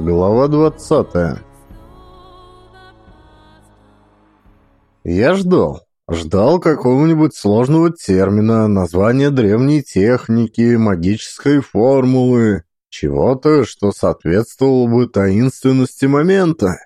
Глава 20 Я ждал. Ждал какого-нибудь сложного термина, названия древней техники, магической формулы, чего-то, что соответствовало бы таинственности момента.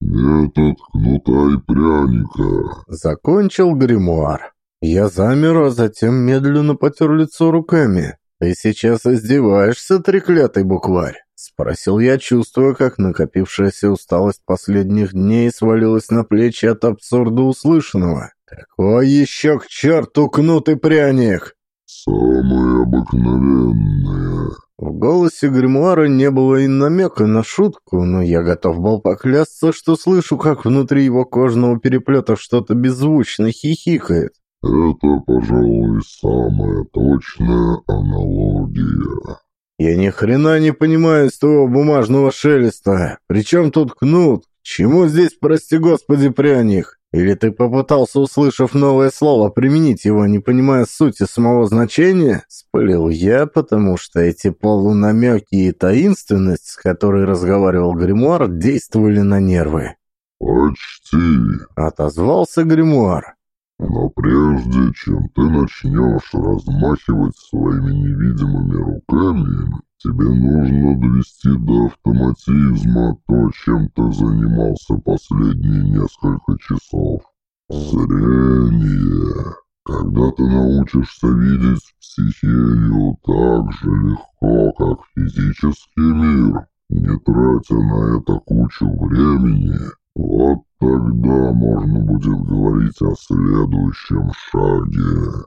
«Метод кнута и пряника», — закончил гримуар. Я замер, а затем медленно потер лицо руками. «Ты сейчас издеваешься, треклятый букварь?» — спросил я, чувствуя, как накопившаяся усталость последних дней свалилась на плечи от абсурда услышанного. «Какой еще к черту кнутый пряник?» «Самое обыкновенное». В голосе гримуара не было и намека на шутку, но я готов был поклясться, что слышу, как внутри его кожного переплета что-то беззвучно хихикает. Это, пожалуй, самая точная аналогия. Я ни хрена не понимаю из твоего бумажного шелеста. Причем тут кнут? Чему здесь, прости господи, пряник? Или ты попытался, услышав новое слово, применить его, не понимая сути самого значения? Спылил я, потому что эти полунамеки и таинственность, с которой разговаривал гримуар, действовали на нервы. «Почти», — отозвался гримуар. Но прежде чем ты начнешь размахивать своими невидимыми руками, тебе нужно довести до автоматизма то, чем ты занимался последние несколько часов. Зрение. Когда ты научишься видеть психею так же легко, как физический мир, не тратя на это кучу времени, вот тогда можно будет говорить о следующем шаге.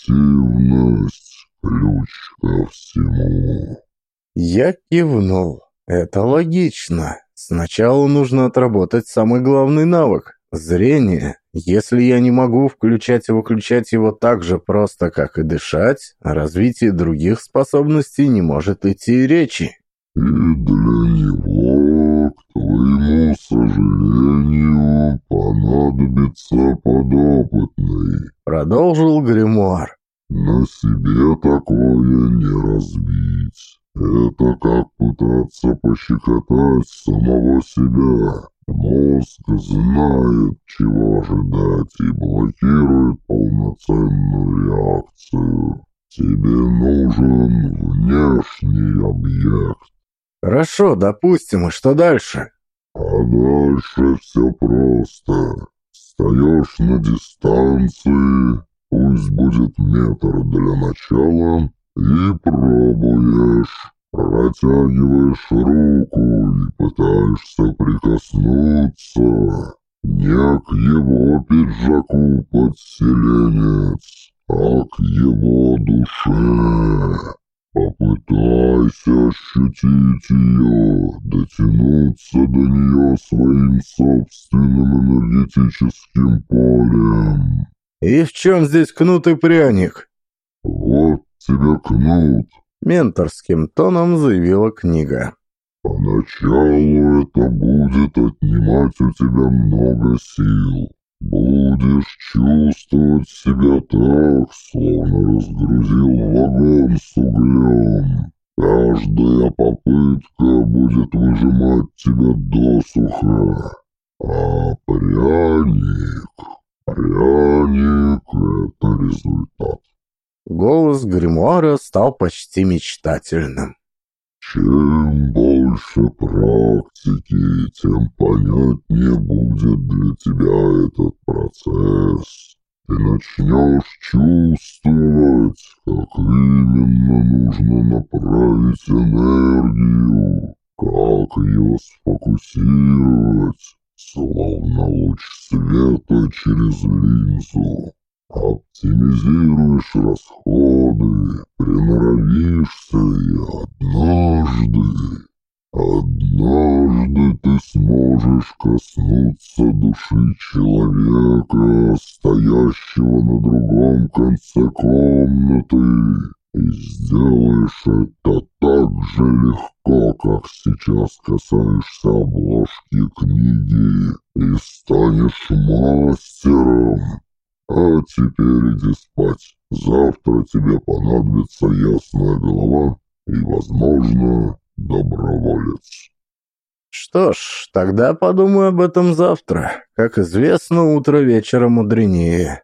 Эффективность – ключ ко всему. Я кивнул. Это логично. Сначала нужно отработать самый главный навык – зрение. Если я не могу включать и выключать его так же просто, как и дышать, о развитии других способностей не может идти речи. И для него, к твоему сожалению, понадобится подопытный. Продолжил гримуар. На себе такое не развить. Это как пытаться пощекотать самого себя. Мозг знает, чего ожидать и блокирует полноценную реакцию. Тебе нужен внешний объект, Хорошо, допустим, и что дальше? А дальше все просто. Встаешь на дистанции, пусть будет метр для начала, и пробуешь. Протягиваешь руку и пытаешься прикоснуться. Не к его пиджаку подселенец, а к его душе. Попытайся ощутить ее, дотянуться до нее своим собственным энергетическим полем. И в чем здесь кнут и пряник? Вот тебе кнут. Менторским тоном заявила книга. Поначалу это будет отнимать у тебя много сил. Будешь чувствовать себя так, словно разгрузил вагон с углем. Каждая попытка будет выжимать тебя досуха. А пряник... Пряник — это результат. Голос гримуара стал почти мечтательным. Чем больше практики, тем понятнее будет для тебя этот процесс. Ты начнешь чувствовать, как именно нужно направить энергию, как ее сфокусировать, словно луч света через линзу. Оптимизируешь расходы, приноровишься и однажды, однажды ты сможешь коснуться души человека, стоящего на другом конце комнаты, и сделаешь это так же легко, как сейчас касаешься обложки книги, и станешь мастером. А теперь иди спать. Завтра тебе понадобится ясная голова и, возможно, доброволец. Что ж, тогда подумаю об этом завтра. Как известно, утро вечера мудренее.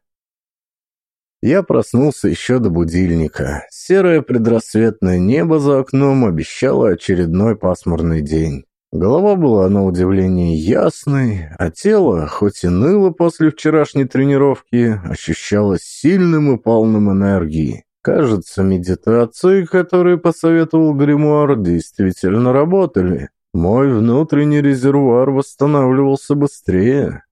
Я проснулся еще до будильника. Серое предрассветное небо за окном обещало очередной пасмурный день. Голова была на удивление ясной, а тело, хоть и ныло после вчерашней тренировки, ощущалось сильным и полным энергии. Кажется, медитации, которые посоветовал гримуар, действительно работали. Мой внутренний резервуар восстанавливался быстрее.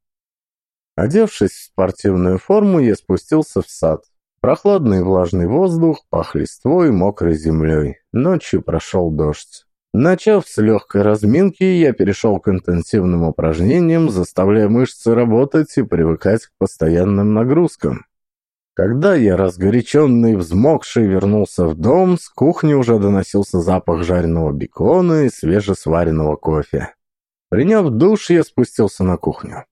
Одевшись в спортивную форму, я спустился в сад. Прохладный влажный воздух пах листвой и мокрой землей. Ночью прошел дождь. Начав с легкой разминки, я перешел к интенсивным упражнениям, заставляя мышцы работать и привыкать к постоянным нагрузкам. Когда я, разгоряченный и взмокший, вернулся в дом, с кухни уже доносился запах жареного бекона и свежесваренного кофе. Приняв душ, я спустился на кухню.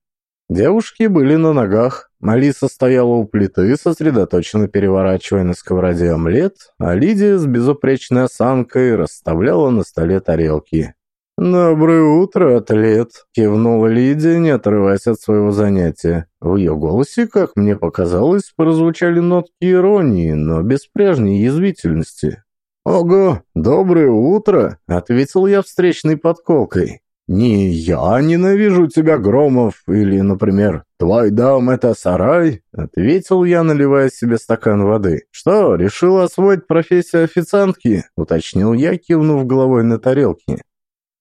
Девушки были на ногах. Алиса стояла у плиты, сосредоточенно переворачивая на сковороде омлет, а Лидия с безупречной осанкой расставляла на столе тарелки. «Доброе утро, атлет!» — кивнула Лидия, не отрываясь от своего занятия. В ее голосе, как мне показалось, прозвучали нотки иронии, но без прежней язвительности. «Ого, доброе утро!» — ответил я встречной подколкой. «Не я ненавижу тебя, Громов, или, например, твой дом — это сарай?» — ответил я, наливая себе стакан воды. «Что, решил освоить профессию официантки?» — уточнил я, кивнув головой на тарелки.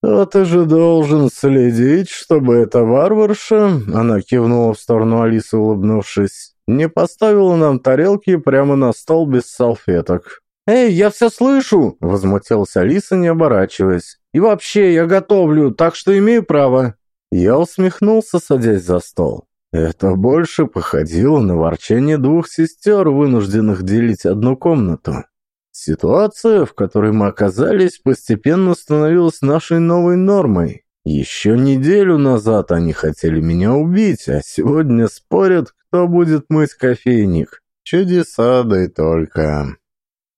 «А ты же должен следить, чтобы эта варварша...» Она кивнула в сторону Алисы, улыбнувшись. «Не поставила нам тарелки прямо на стол без салфеток». «Эй, я все слышу!» — возмутилась Алиса, не оборачиваясь. «И вообще, я готовлю, так что имею право». Я усмехнулся, садясь за стол. Это больше походило на ворчание двух сестер, вынужденных делить одну комнату. Ситуация, в которой мы оказались, постепенно становилась нашей новой нормой. Еще неделю назад они хотели меня убить, а сегодня спорят, кто будет мыть кофейник. Чудеса, да и только.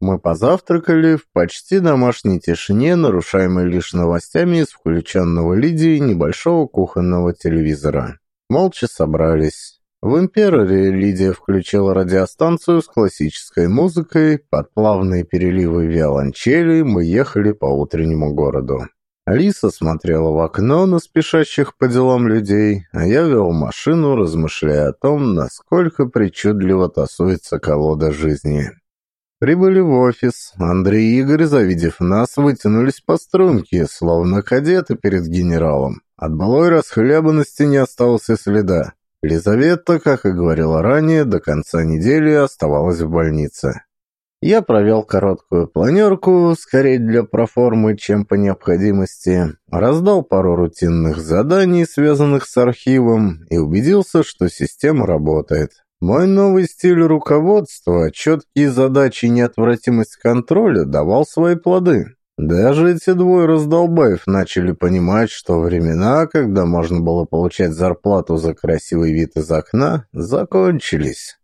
Мы позавтракали в почти домашней тишине, нарушаемой лишь новостями из включенного Лидии небольшого кухонного телевизора. Молча собрались. В «Импераре» Лидия включила радиостанцию с классической музыкой, под плавные переливы виолончели мы ехали по утреннему городу. Алиса смотрела в окно на спешащих по делам людей, а я вел машину, размышляя о том, насколько причудливо тасуется колода жизни. Прибыли в офис. Андрей и Игорь, завидев нас, вытянулись по струнке, словно кадеты перед генералом. От былой расхлябанности не осталось и следа. Лизавета, как и говорила ранее, до конца недели оставалась в больнице. Я провел короткую планерку, скорее для проформы, чем по необходимости, раздал пару рутинных заданий, связанных с архивом, и убедился, что система работает. Мой новый стиль руководства, четкие задачи и неотвратимость контроля давал свои плоды. Даже эти двое раздолбаев начали понимать, что времена, когда можно было получать зарплату за красивый вид из окна, закончились.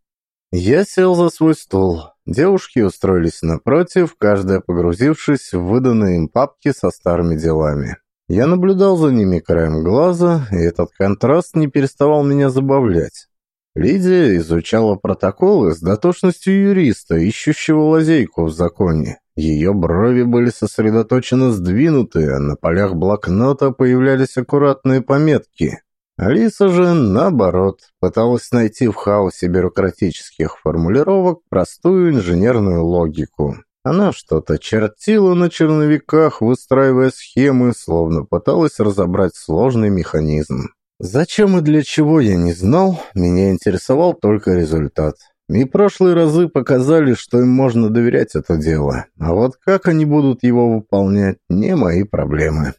Я сел за свой стол. Девушки устроились напротив, каждая погрузившись в выданные им папки со старыми делами. Я наблюдал за ними краем глаза, и этот контраст не переставал меня забавлять. Лидия изучала протоколы с дотошностью юриста, ищущего лазейку в законе. Ее брови были сосредоточенно сдвинуты, а на полях блокнота появлялись аккуратные пометки. Алиса же, наоборот, пыталась найти в хаосе бюрократических формулировок простую инженерную логику. Она что-то чертила на черновиках, выстраивая схемы, словно пыталась разобрать сложный механизм. Зачем и для чего я не знал, меня интересовал только результат. И прошлые разы показали, что им можно доверять это дело. А вот как они будут его выполнять, не мои проблемы.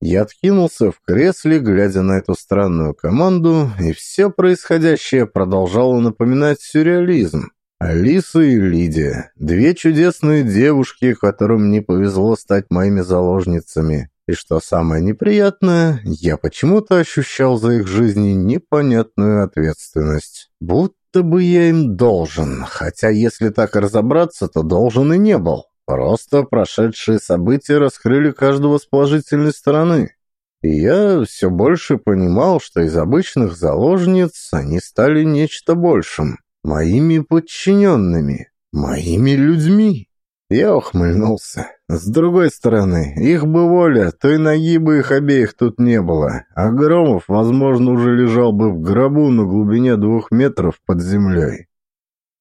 Я откинулся в кресле, глядя на эту странную команду, и все происходящее продолжало напоминать сюрреализм. Алиса и Лидия, две чудесные девушки, которым не повезло стать моими заложницами. И что самое неприятное, я почему-то ощущал за их жизни непонятную ответственность. Будто бы я им должен, хотя если так разобраться, то должен и не был. Просто прошедшие события раскрыли каждого с положительной стороны. И я все больше понимал, что из обычных заложниц они стали нечто большим. Моими подчиненными. Моими людьми. Я ухмыльнулся. С другой стороны, их бы воля, той ноги бы их обеих тут не было, а Громов, возможно, уже лежал бы в гробу на глубине двух метров под землей.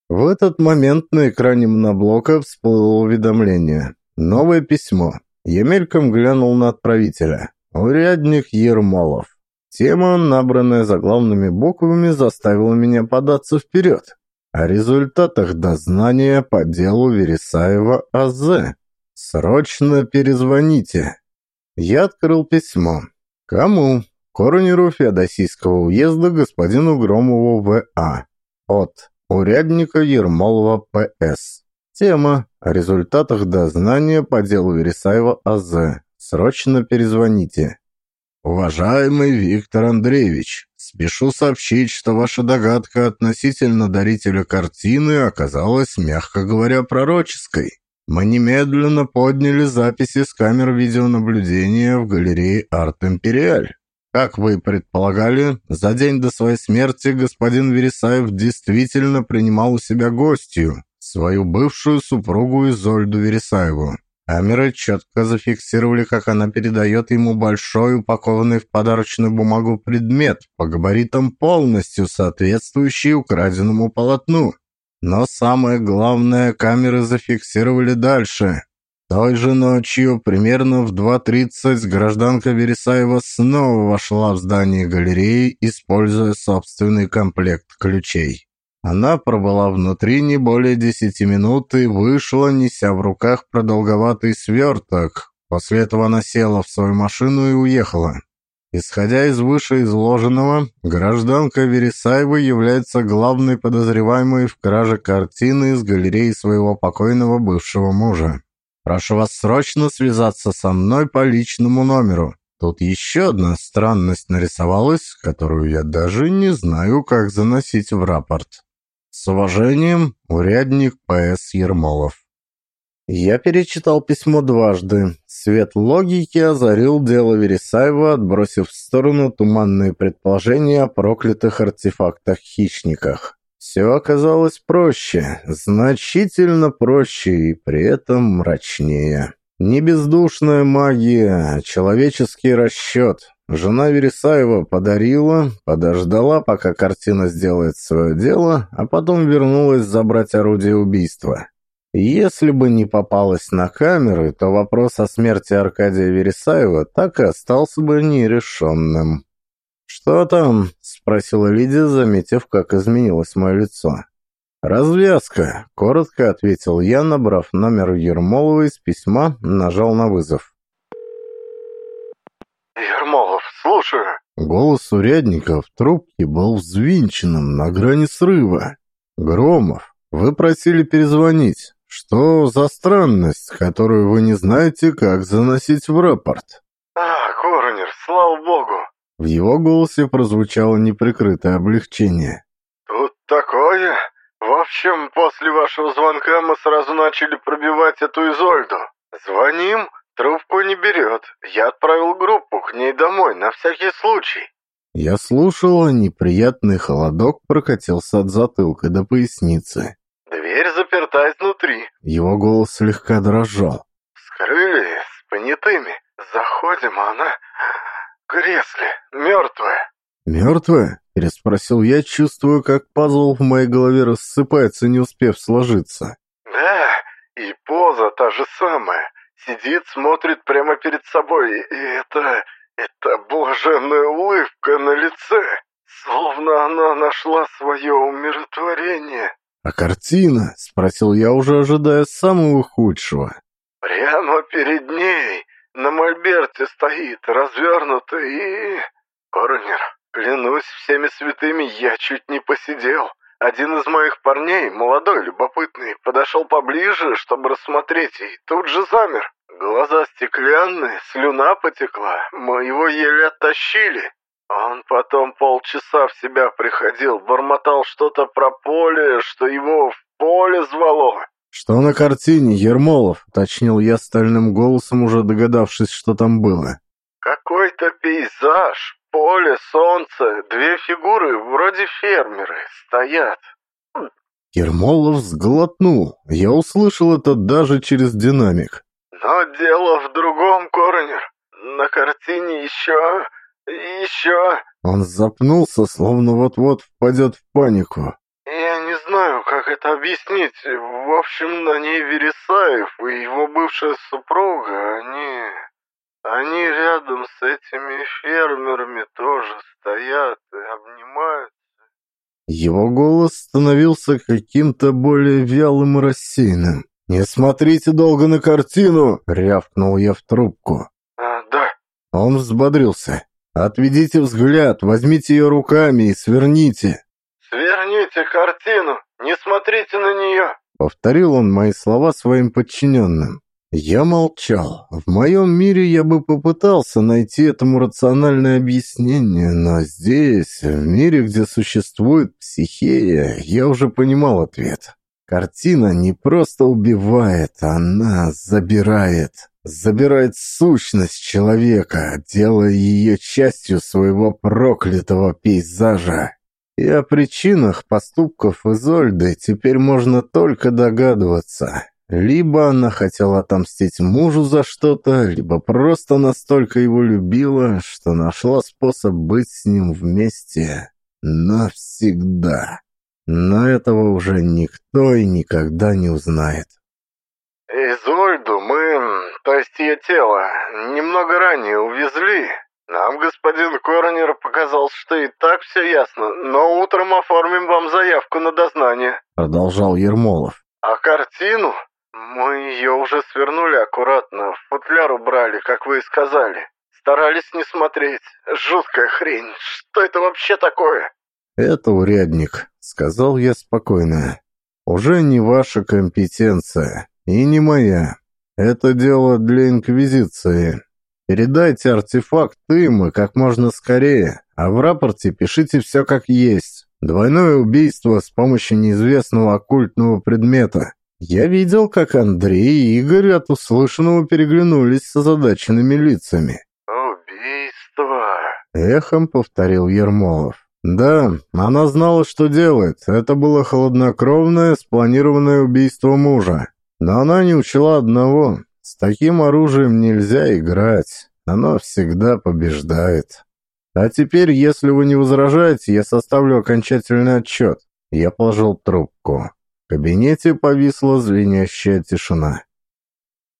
В этот момент на экране моноблока всплыло уведомление. Новое письмо. Я мельком глянул на отправителя. Урядник Ермолов. Тема, набранная заглавными буквами, заставила меня податься вперед. О результатах дознания по делу Вересаева А.З. Срочно перезвоните. Я открыл письмо. Кому? Коронеру Феодосийского уезда господину Громову В.А. От урядника Ермолова П.С. Тема о результатах дознания по делу Вересаева А.З. Срочно перезвоните. Уважаемый Виктор Андреевич, спешу сообщить, что ваша догадка относительно дарителя картины оказалась, мягко говоря, пророческой. Мы немедленно подняли записи с камер видеонаблюдения в галерее Арт Империаль. Как вы предполагали, за день до своей смерти господин Вересаев действительно принимал у себя гостью, свою бывшую супругу Изольду Вересаеву. Камеры четко зафиксировали, как она передает ему большой, упакованный в подарочную бумагу предмет, по габаритам полностью соответствующий украденному полотну. Но самое главное, камеры зафиксировали дальше. Той же ночью, примерно в 2.30, гражданка Вересаева снова вошла в здание галереи, используя собственный комплект ключей. Она пробыла внутри не более десяти минут и вышла, неся в руках продолговатый сверток. После этого она села в свою машину и уехала. Исходя из вышеизложенного, гражданка Вересаева является главной подозреваемой в краже картины из галереи своего покойного бывшего мужа. Прошу вас срочно связаться со мной по личному номеру. Тут еще одна странность нарисовалась, которую я даже не знаю, как заносить в рапорт. С уважением, урядник П.С. Ермолов. Я перечитал письмо дважды. Свет логики озарил дело Вересаева, отбросив в сторону туманные предположения о проклятых артефактах-хищниках. Все оказалось проще, значительно проще и при этом мрачнее. Не бездушная магия, а человеческий расчет. Жена Вересаева подарила, подождала, пока картина сделает свое дело, а потом вернулась забрать орудие убийства. Если бы не попалась на камеры, то вопрос о смерти Аркадия Вересаева так и остался бы нерешенным. «Что там?» — спросила Лидия, заметив, как изменилось мое лицо. «Развязка», — коротко ответил я, набрав номер Ермолова из письма, нажал на вызов. «Ермолов, слушаю». Голос урядника в трубке был взвинченным, на грани срыва. «Громов, вы просили перезвонить. Что за странность, которую вы не знаете, как заносить в рапорт?» «А, Коронер, слава богу. В его голосе прозвучало неприкрытое облегчение. «Тут такое. В общем, после вашего звонка мы сразу начали пробивать эту Изольду. Звоним, трубку не берет. Я отправил группу к ней домой, на всякий случай». Я слушал, а неприятный холодок прокатился от затылка до поясницы. «Дверь заперта изнутри». Его голос слегка дрожал. «Скрыли с понятыми. Заходим, а она кресле, мертвая». «Мертвая?» – переспросил я, чувствуя, как пазл в моей голове рассыпается, не успев сложиться. «Да, и поза та же самая. Сидит, смотрит прямо перед собой, и это... это блаженная улыбка на лице. Словно она нашла свое умиротворение». «А картина?» – спросил я, уже ожидая самого худшего. «Прямо перед ней, на мольберте стоит, развернутый и... Коронер, клянусь всеми святыми, я чуть не посидел. Один из моих парней, молодой, любопытный, подошел поближе, чтобы рассмотреть, и тут же замер. Глаза стеклянные, слюна потекла, мы его еле оттащили. Он потом полчаса в себя приходил, бормотал что-то про поле, что его в поле звало. «Что на картине, Ермолов?» — уточнил я стальным голосом, уже догадавшись, что там было. «Какой-то пейзаж, поле, солнце, две фигуры, вроде фермеры, стоят». Ермолов сглотнул. Я услышал это даже через динамик. «Но дело в другом, Коронер. На картине еще... еще...» Он запнулся, словно вот-вот впадет в панику. «Я не знаю, как это объяснить. В общем, на ней Вересаев и его бывшая супруга, они... Они рядом с этими фермерами тоже стоят и обнимают. Его голос становился каким-то более вялым и рассеянным. «Не смотрите долго на картину!» — рявкнул я в трубку. А, да. Он взбодрился. «Отведите взгляд, возьмите ее руками и сверните». «Сверните картину, не смотрите на нее!» Повторил он мои слова своим подчиненным. Я молчал. В моем мире я бы попытался найти этому рациональное объяснение, но здесь, в мире, где существует психея, я уже понимал ответ. Картина не просто убивает, она забирает. Забирает сущность человека, делая ее частью своего проклятого пейзажа. И о причинах поступков Изольды теперь можно только догадываться. Либо она хотела отомстить мужу за что-то, либо просто настолько его любила, что нашла способ быть с ним вместе навсегда. Но этого уже никто и никогда не узнает. Изольду мы, то есть ее тело, немного ранее увезли. Нам господин Коронер показал, что и так все ясно, но утром оформим вам заявку на дознание. Продолжал Ермолов. А картину мы ее уже свернули аккуратно, в футляр убрали, как вы и сказали. Старались не смотреть. Жуткая хрень. Что это вообще такое? Это урядник, сказал я спокойно. Уже не ваша компетенция и не моя. Это дело для Инквизиции. Передайте артефакт им и как можно скорее, а в рапорте пишите все как есть. Двойное убийство с помощью неизвестного оккультного предмета. Я видел, как Андрей и Игорь от услышанного переглянулись с озадаченными лицами. «Убийство!» — эхом повторил Ермолов. «Да, она знала, что делает. Это было холоднокровное, спланированное убийство мужа. Но она не учла одного. С таким оружием нельзя играть. Оно всегда побеждает. А теперь, если вы не возражаете, я составлю окончательный отчет». Я положил трубку. Кабинете повисла звенящая тишина.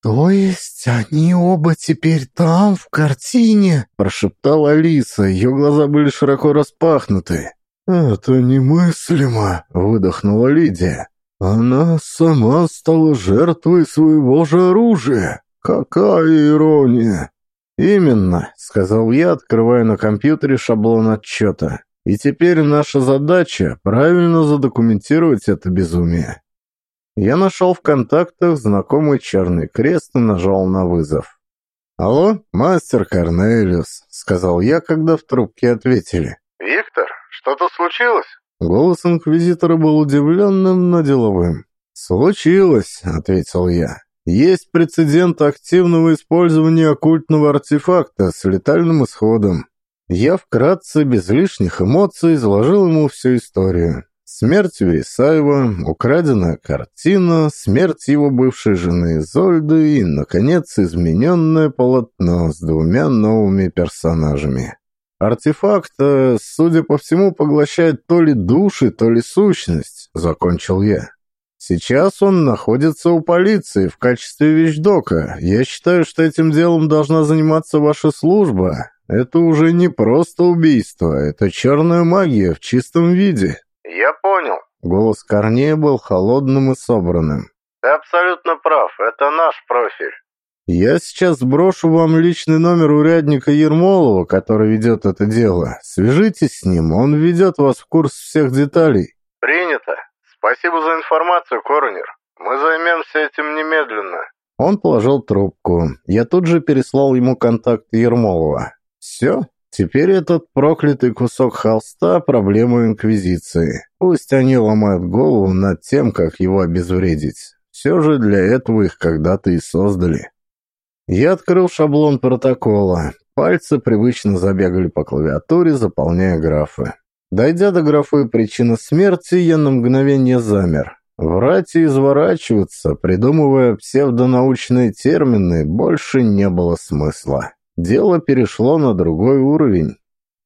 «То есть они оба теперь там, в картине?» – прошептала Алиса, ее глаза были широко распахнуты. «Это немыслимо!» – выдохнула Лидия. «Она сама стала жертвой своего же оружия! Какая ирония!» «Именно», — сказал я, открывая на компьютере шаблон отчета. И теперь наша задача — правильно задокументировать это безумие. Я нашел в контактах знакомый черный крест и нажал на вызов. «Алло, мастер Корнелиус», — сказал я, когда в трубке ответили. «Виктор, что-то случилось?» Голос инквизитора был удивленным, но деловым. «Случилось», — ответил я. «Есть прецедент активного использования оккультного артефакта с летальным исходом. Я вкратце, без лишних эмоций, изложил ему всю историю. Смерть Вересаева, украденная картина, смерть его бывшей жены Изольды и, наконец, измененное полотно с двумя новыми персонажами. Артефакт, э, судя по всему, поглощает то ли души, то ли сущность, закончил я. Сейчас он находится у полиции в качестве вещдока. Я считаю, что этим делом должна заниматься ваша служба, это уже не просто убийство, это черная магия в чистом виде». «Я понял». Голос Корнея был холодным и собранным. «Ты абсолютно прав, это наш профиль». «Я сейчас сброшу вам личный номер урядника Ермолова, который ведет это дело. Свяжитесь с ним, он ведет вас в курс всех деталей». «Принято. Спасибо за информацию, Коронер. Мы займемся этим немедленно». Он положил трубку. Я тут же переслал ему контакт Ермолова. Все, теперь этот проклятый кусок холста – проблема Инквизиции. Пусть они ломают голову над тем, как его обезвредить. Все же для этого их когда-то и создали. Я открыл шаблон протокола. Пальцы привычно забегали по клавиатуре, заполняя графы. Дойдя до графы «Причина смерти», я на мгновение замер. Врать и изворачиваться, придумывая псевдонаучные термины, больше не было смысла. Дело перешло на другой уровень.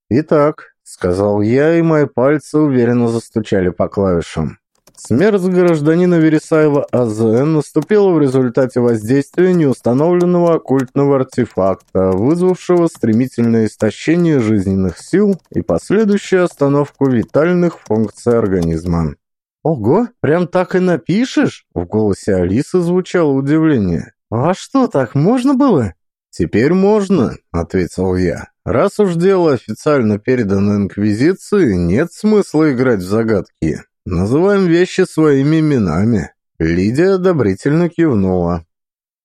«Итак», — сказал я, и мои пальцы уверенно застучали по клавишам. Смерть гражданина Вересаева А.З. наступила в результате воздействия неустановленного оккультного артефакта, вызвавшего стремительное истощение жизненных сил и последующую остановку витальных функций организма. «Ого, прям так и напишешь?» В голосе Алисы звучало удивление. «А что, так можно было?» «Теперь можно», — ответил я. «Раз уж дело официально передано Инквизиции, нет смысла играть в загадки. Называем вещи своими именами». Лидия одобрительно кивнула.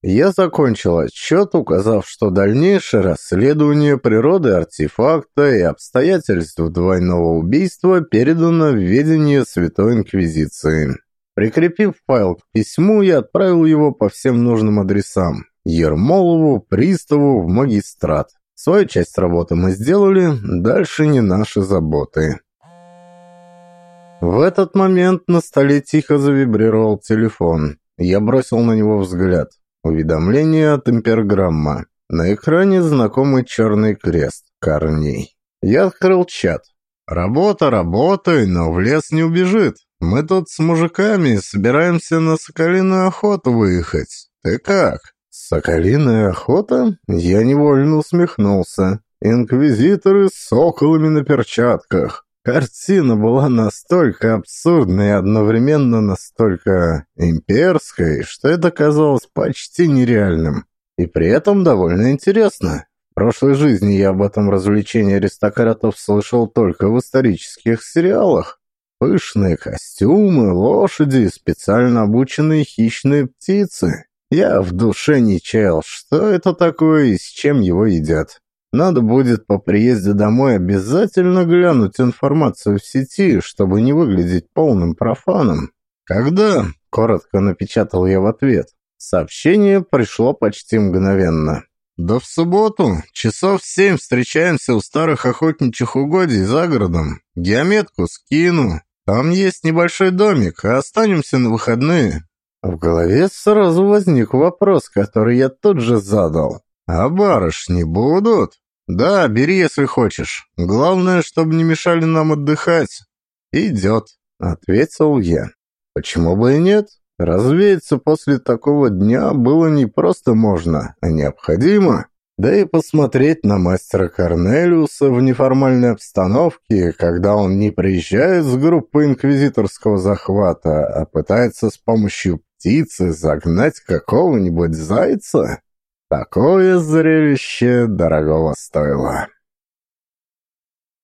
Я закончил отчет, указав, что дальнейшее расследование природы артефакта и обстоятельств двойного убийства передано в ведение Святой Инквизиции. Прикрепив файл к письму, я отправил его по всем нужным адресам. Ермолову, Приставу, в магистрат. Свою часть работы мы сделали, дальше не наши заботы. В этот момент на столе тихо завибрировал телефон. Я бросил на него взгляд. Уведомление от имперграмма. На экране знакомый черный крест. Корней. Я открыл чат. «Работа, работай, но в лес не убежит. Мы тут с мужиками собираемся на соколиную охоту выехать. Ты как?» «Соколиная охота?» Я невольно усмехнулся. «Инквизиторы с соколами на перчатках. Картина была настолько абсурдной и одновременно настолько имперской, что это казалось почти нереальным. И при этом довольно интересно. В прошлой жизни я об этом развлечении аристократов слышал только в исторических сериалах. Пышные костюмы, лошади, специально обученные хищные птицы. Я в душе не чаял, что это такое и с чем его едят. Надо будет по приезде домой обязательно глянуть информацию в сети, чтобы не выглядеть полным профаном. «Когда?» – коротко напечатал я в ответ. Сообщение пришло почти мгновенно. «Да в субботу. Часов в семь встречаемся у старых охотничьих угодий за городом. Геометку скину. Там есть небольшой домик, а останемся на выходные». В голове сразу возник вопрос, который я тут же задал. «А барышни будут?» «Да, бери, если хочешь. Главное, чтобы не мешали нам отдыхать». «Идет», — ответил я. «Почему бы и нет? Развеяться после такого дня было не просто можно, а необходимо. Да и посмотреть на мастера Корнелиуса в неформальной обстановке, когда он не приезжает с группой инквизиторского захвата, а пытается с помощью птицы загнать какого-нибудь зайца?» Такое зрелище дорогого стоило.